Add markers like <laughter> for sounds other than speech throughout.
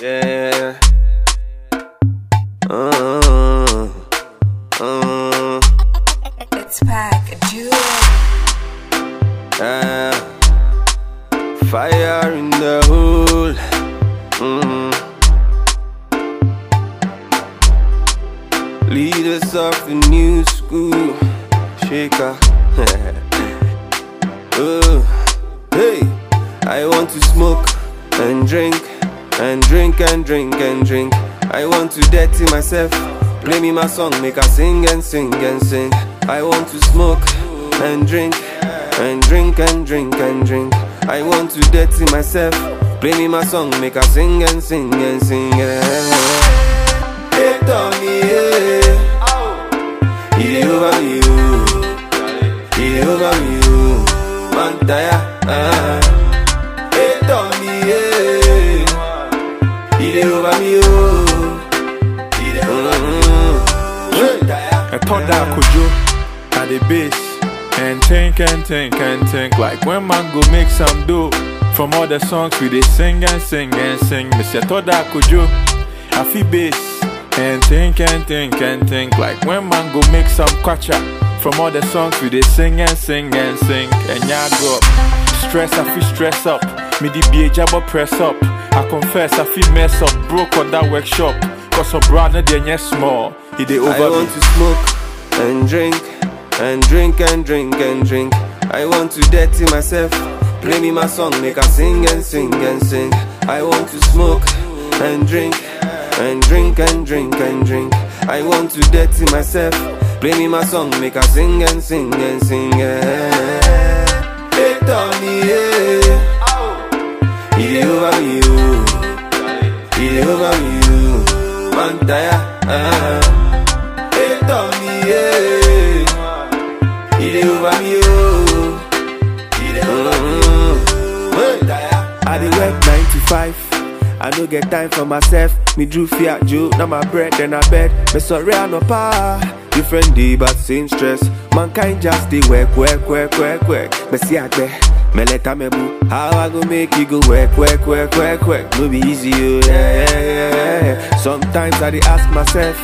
Yeah. Uh, uh, It's pack jewel. uh, fire in the hole. Mm. Leaders of the new school. Shaker. <laughs> oh, hey, I want to smoke and drink and drink and drink and drink. I want to dirty myself. Play me my song, make I sing and sing and sing. I want to smoke and drink and drink and drink and drink. I want to dirty myself. Play me my song, make I sing and sing and sing. Yeah. Hey, Tommy, yeah. Over me, oh. He over me, oh. Man, tire, ah. Tire. ɛtɔ da akodwo at the base. And think and think and think. Like when man go make some dough. From all the songs we dey sing and sing and sing. Me say ɛtɔ da akodwo afi base and think and think and think. Like when man go make some kwacha. From all the songs we dey sing and sing and sing. And ɛnyɛ agorɔ stress afi stress up. Me di bie jabɔ press up. I confess afi mess up. Broke on that workshop. Cause no deɛ nyɛ small. He dey over me. want to smoke and drink and drink and drink and drink. I want to dirty myself. Play me my song, make I sing and sing and sing. I want to smoke and drink and drink and drink and drink. I want to dirty myself. Play me my song, make I sing and sing and sing. Yeah. Hey, yeah. Over me, oh. He over me, oh. Man, tire, to 5. I no get time for myself. Me drew fiat Joe, now my bread then I bed. Me sorry I no pa. Different day but same stress. Mankind just dey work, work, work, work, work. Me see agbe, me let me boo. How I go make you go work, work, work, work, work? No be easy, oh yeah, yeah, yeah. Sometimes I dey ask myself,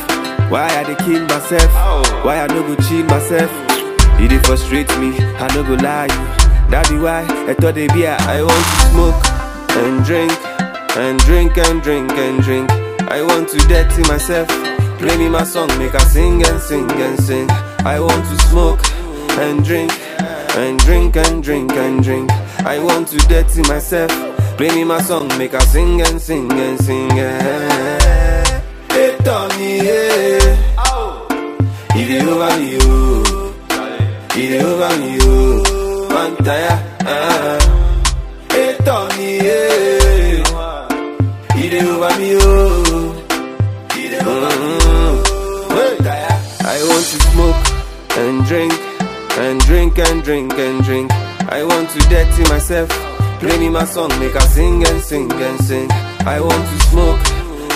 why I dey kill myself? Why I no go chill myself? It dey frustrate me, I no go lie. That be why I thought they be a I want to smoke and drink and drink and drink and drink. I want to dirty myself. Play me my song, make I sing and sing and sing. I want to smoke and drink and drink and drink and drink. I want to dirty myself. Play me my song, make I sing and sing and sing. Yeah. Hey, Tommy, yeah. He dey over oh. Over me. Man, ah. Drink and drink and drink and drink. I want to dirty myself. Play me my song, make I sing and sing and sing. I want to smoke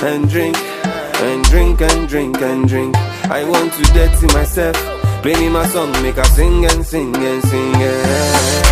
and drink and drink and drink and drink. I want to dirty myself. Play me my song, make I sing and sing and sing. Yeah.